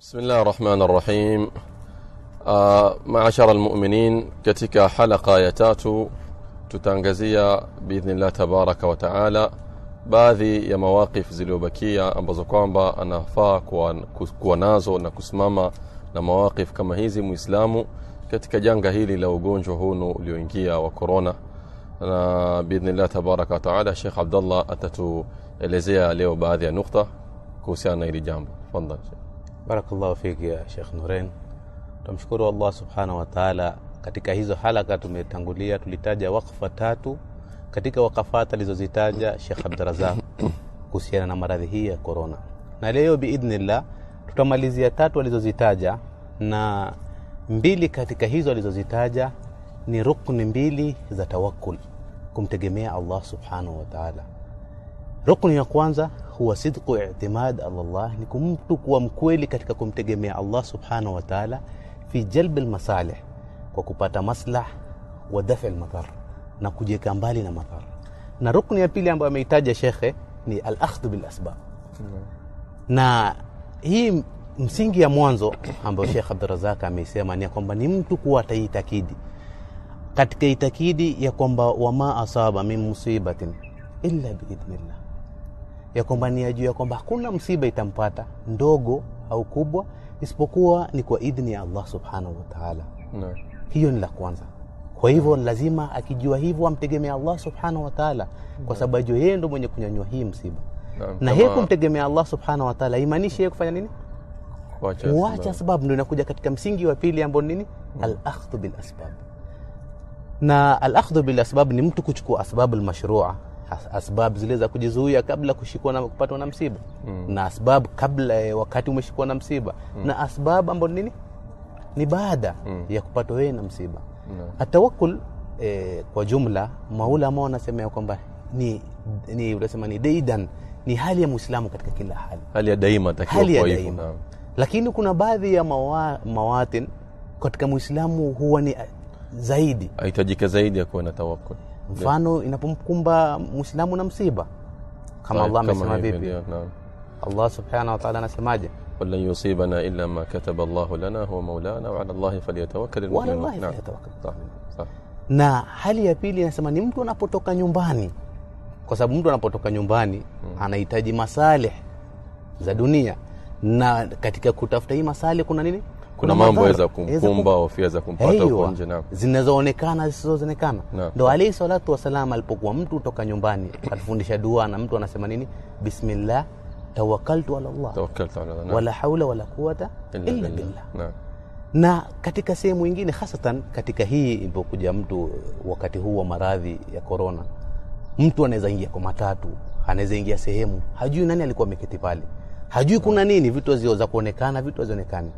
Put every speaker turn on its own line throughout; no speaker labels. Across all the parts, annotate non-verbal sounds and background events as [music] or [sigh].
بسم الله الرحمن الرحيم. آه معشر المؤمنين كتك حلقة يتاتو تتنغزية بإذن الله تبارك وتعالى. بعضي يا مواقف زلوبكية أمبزو كوانبا أنا فا كوانازو نكسماما لمواقف كما هزي إسلامو كتك جانجا هيلي لوغون جوهونو هونو ليونجيا وكورونا. أنا بإذن الله تبارك وتعالى شيخ عبد الله أتتو إليزيا ليو بعضي نقطة كوسيانا إلي جامب تفضل. شيخ
barakallahu fiki ya shekh nuren Tumshukuru allah subhanahu wa taala. Katika hizo halaka tumetangulia tulitaja wakfa tatu. Katika wakafat alizozitaja shekh abdurazaq [coughs] kuhusiana na maradhi hii ya korona na leo biidhnillah tutamalizia tatu alizozitaja na mbili katika hizo alizozitaja ni rukni mbili za tawakul kumtegemea allah subhanahu wa taala rukni ya kwanza huwa sidqu itimad ala Allah, ni kumtu kuwa mkweli katika kumtegemea allah subhanahu wa taala fi jalb almasalih, kwa kupata maslah wa daf' almadhar, na kujeka mbali na madhara na rukni ya pili ambayo ameitaja shekhe ni al-akhdhu bil asbab, na hii msingi ya mwanzo ambayo Sheikh abdurazak ameisema ni kwamba ni mtu kuwa ataitakidi. Katika itakidi ya kwamba wama asaba min musibatin illa biidhnillah ya kwamba ni ajua ya kwamba hakuna msiba itampata ndogo au kubwa isipokuwa ni kwa idhni ya allah subhanahu wataala
no.
hiyo ni la kwanza. Kwa hivyo lazima akijua hivyo amtegemea allah subhanahu wataala kwa sababu ajua yeye ndo mwenye kunyanyua hii msiba. Na yeye kumtegemea allah subhanahu wataala imaanishi yeye kufanya nini?
Kuacha sababu.
Ndio ndo inakuja katika msingi wa pili ambao nini? Al-akhdhu alakhdhu bilasbab. Na alakhdhu bilasbab ni mtu kuchukua asbabu lmashrua asbab zile za kujizuia kabla kushikwa na kupatwa na msiba.
Mm.
na asbab kabla ya wakati umeshikwa na msiba. Mm. na asbabu ambao ni nini? Ni baada
Mm.
ya kupatwa wewe na msiba.
Mm.
atawakul eh, kwa jumla maulama wanasemea kwamba ni, ni unasema ni deidan ni hali ya muislamu katika kila hali.
Hali ya daima
hali ya daima. lakini kuna baadhi ya mawa, mawatin katika muislamu huwa ni eh, zaidi.
Ahitajika zaidi ya kuwa na tawakul
mfano inapomkumba muislamu na msiba kama Allah amesema vipi? Allah subhanahu wa ta'ala anasemaje?
Walan yusibana illa ma kataba Allah
lana
huwa
maulana
wa
ala
Allah falyatawakkalul
na hali ya pili inasema ni mtu anapotoka nyumbani kwa sababu mtu anapotoka nyumbani hmm. anahitaji masalih za dunia. Na katika kutafuta hii masalih kuna nini?
Kuna mambo yaweza kumkumba hofia za kumpata huko nje na
zinazoonekana zisizoonekana. Ndo alayhi salatu wasalam alipokuwa mtu toka nyumbani [coughs] atufundisha dua na mtu anasema nini? Bismillah tawakkaltu ala llah
tawakkaltu ala Allah
wala haula wala quwata
illa
illa
billah.
na. Katika sehemu ingine hasatan katika hii ilipokuja mtu wakati huu wa maradhi ya korona mtu anaweza ingia kwa matatu anaweza ingia sehemu hajui nani alikuwa ameketi pale. Hajui kuna nini vitu hazio za kuonekana vitu hazionekani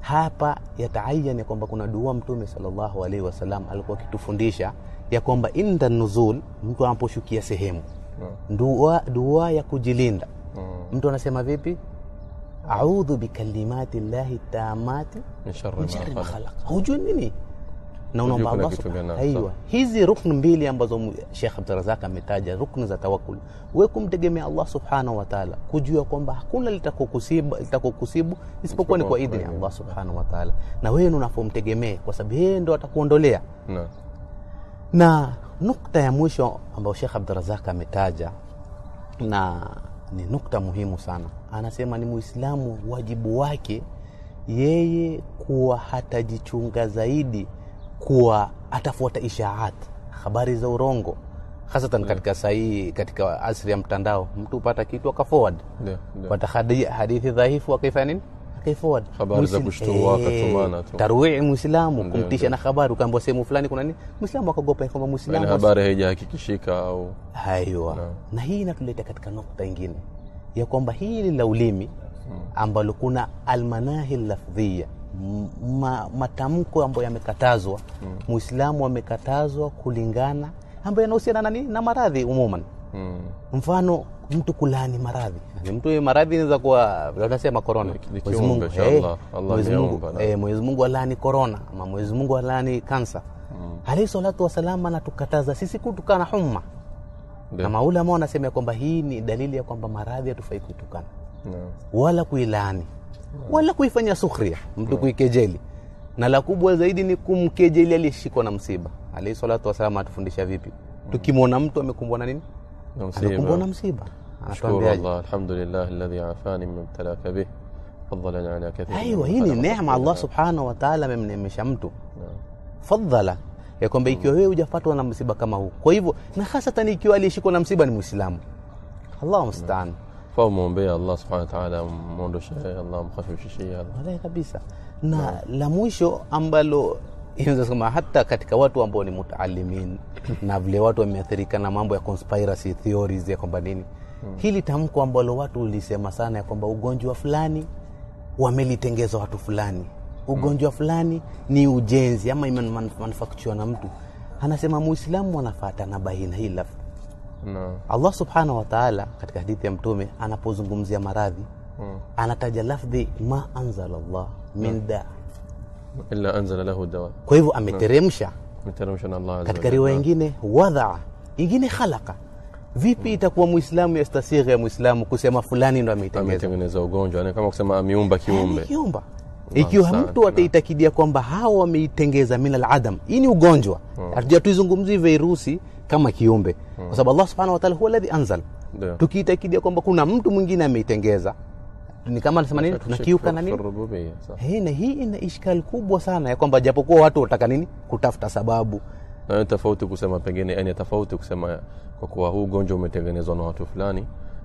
hapa yataayan ya kwamba kuna dua mtume salllahu alaihi wasallam alikuwa akitufundisha ya kwamba inda nuzul mtu anaposhukia sehemu.
Mm.
dua, dua ya kujilinda.
Mm.
mtu anasema vipi? Audhu bikalimati llahi tamati
min sharri ma khalaq.
khalaq. Hujui nini na unaomba Allah subhanahu- hizi rukni mbili ambazo Sheikh Abdurazak ametaja rukni za tawakul we kumtegemea Allah subhanahu wa ta'ala kujua kwamba hakuna litakokusibu litakokusibu isipokuwa ni kwa idhini ya Allah subhanahu wa ta'ala. Na wewe unafomtegemee kwa sababu yeye ndo atakuondolea.
Na.
na nukta ya mwisho ambayo Sheikh Abdurazak ametaja na ni nukta muhimu sana, anasema ni Muislamu wajibu wake yeye kuwa hatajichunga zaidi, kuwa atafuata ishaat, habari za urongo, hasatan katika sahii, katika asri ya mtandao, mtu upata kitu aka forward
yeah, yeah.
pata hadi- hadithi dhaifu akaifanya nini?
Kushtua,
Eh, tarwii
mwislamu
kumtisha na habari ukaambia sehemu fulani kuna nini? Mwislamu akagopa kwamba
yani habari haijahakikishika au
haiwa
no.
na hii inatuleta katika nukta ingine ya kwamba hili la ulimi ambalo kuna almanahi lafdhia ma, matamko ambayo yamekatazwa. Muislamu amekatazwa kulingana ambayo yanahusiana na nini? Na maradhi umuman.
Mm.
mfano mtu kulani maradhi. Yaani mtu maradhi inaweza kuwa tunasema korona Mwenyezi Mungu, eh, eh, Mwenyezi Mungu alaani korona ama Mwenyezi Mungu alani kansa alayhi salatu wasalam anatukataza sisi kutukana humma
De.
na maulama wanasema ya kwamba hii ni dalili ya kwamba maradhi hatufai kuitukana
yeah.
wala kuilaani wala kuifanya sukhria mtu kuikejeli. Na la kubwa zaidi ni kumkejeli aliyeshikwa na msiba. Alayhi salatu wasalam atufundisha vipi? Tukimwona mtu amekumbwa na nini? Amekumbwa na
msiba.
Msiba
ashkuru
anatuambiaje?
Allah alhamdulillah alladhi afani mimma ibtalaka bih. Fadhalani ala kathir
aiwa hii ni neema allah subhanahu wataala amemneemesha mtu. Fadhala ya kwamba ikiwa wewe hujapatwa na msiba kama huu. Kwa hivyo na hasatan ikiwa aliyeshikwa na msiba ni Muislamu, allahu mustaan
fa umwombee Allah subhanahu wa ta'ala muondoshe Allah mkhafifishie Allah.
Kabisa. Na la mwisho ambalo inaweza sema hata katika watu ambao ni mutaalimin [coughs] na vile watu wameathirika na mambo ya conspiracy theories ya kwamba nini. Hili tamko ambalo watu ulisema sana ya kwamba ugonjwa fulani wamelitengeza watu fulani. Ugonjwa fulani ni ujenzi ama imemanufakchua na mtu. Anasema muislamu anafata na bahina hii
na.
Allah subhanahu wa taala katika hadithi ya mtume anapozungumzia maradhi anataja lafdhi ma anzala llah min da.
Illa anzala lahu dawa.
Kwa hivyo ameteremsha.
Mteremsha na Allah
katika
wa
riwaya
nyingine
ingine wadhaa ingine khalaqa. Vipi itakuwa muislamu yastasigha ya muislamu kusema fulani ndo
ameitengeneza ugonjwa kama kusema ameumba kiumbe.
Kiumba ikiwa mtu ataitakidia kwamba hawa wameitengeza min aladam hii ni ugonjwa hatuja tuizungumzii virusi kama kiumbe. Kwa sababu allah subhanahu wataala huwa ladhi anzal.
Yeah.
tukiitakidia kwamba kuna mtu mwingine ameitengeza ni kama anasema nini? Tunakiuka na nini?
rububia
na hii ina ishkali kubwa sana ya kwamba japokuwa watu wataka nini? Kutafuta sababu.
Na tofauti kusema pengine yani tofauti kusema kwa kuwa huu ugonjwa umetengenezwa na watu fulani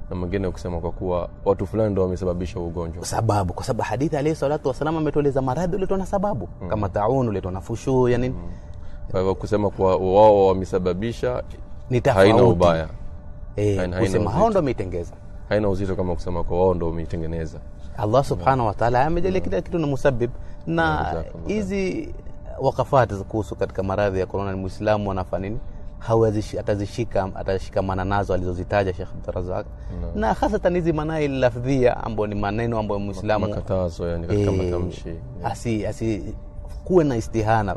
na mwingine kusema kwa kuwa watu fulani ndo wamesababisha ugonjwa.
Sababu kwa sababu hadithi alayhi salatu wasalam ametueleza maradhi uletwa na sababu. Mm. kama taun uletwa na fushuu yani mm.
kwa hivyo kusema kuwa wao wamesababisha
ni tofauti.
haina ubaya.
Eh,
Haina-
kusema hao ndo wameitengeza.
Haina uzito kama kusema kwa wao ndo wameitengeneza.
Allah subhanahu wataala amejalia kila kitu na musabib. Na hizi wakafati kuhusu katika maradhi ya korona ni muislamu anafanya nini hawezi atazishika atashikamana nazo alizozitaja Sheikh Abdurazak na hasatan hizi manai lafdhia ambao ni maneno ambayo mwislamu
makatazo yani katika
e,
matamshi.
asi, asi kuwe na istihana.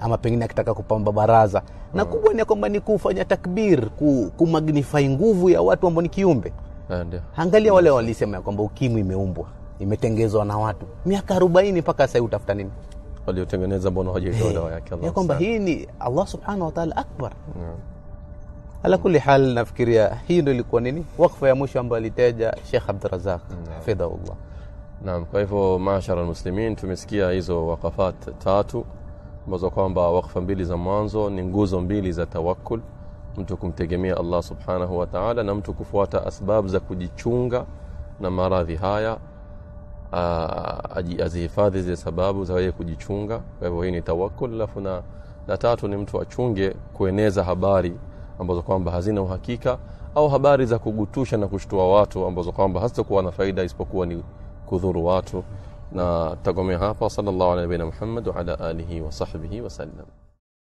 Ama pengine akitaka kupamba baraza. Na kubwa ni kwamba ni kufanya takbir ku, kumagnify nguvu ya watu ambao ni kiumbe.
Yeah, angalia
angalia wale walisema ya kwamba ukimwi imeumbwa imetengezwa na watu. Miaka arobaini mpaka sahii utafuta nini
waliotengeneza mbona hawajaitoa dawa yake Allah
ya kwamba hii ni allah subhanahu wa ta'ala akbar.
Yeah.
ala kulli hal nafikiria hii ndio ilikuwa nini? Wakfa ya mwisho ambayo aliteja shekh yeah. hafidhahullah
Naam, kwa hivyo maashara almuslimin, tumesikia hizo wakafat tatu ambazo kwamba wakfa mbili za mwanzo ni nguzo mbili za tawakkul, mtu kumtegemea Allah subhanahu wa ta'ala na mtu kufuata asbab za kujichunga na maradhi haya, azihifadhi zile sababu za yeye kujichunga. Kwa hivyo hii ni tawakkul. Alafu na la tatu ni mtu achunge kueneza habari ambazo kwamba hazina uhakika au habari za kugutusha na kushtua watu ambazo kwamba hazitakuwa na faida isipokuwa ni kudhuru watu na tagomea hapa sallallahu alaihi wa Muhammad wa ala alihi wa sahbihi wasallam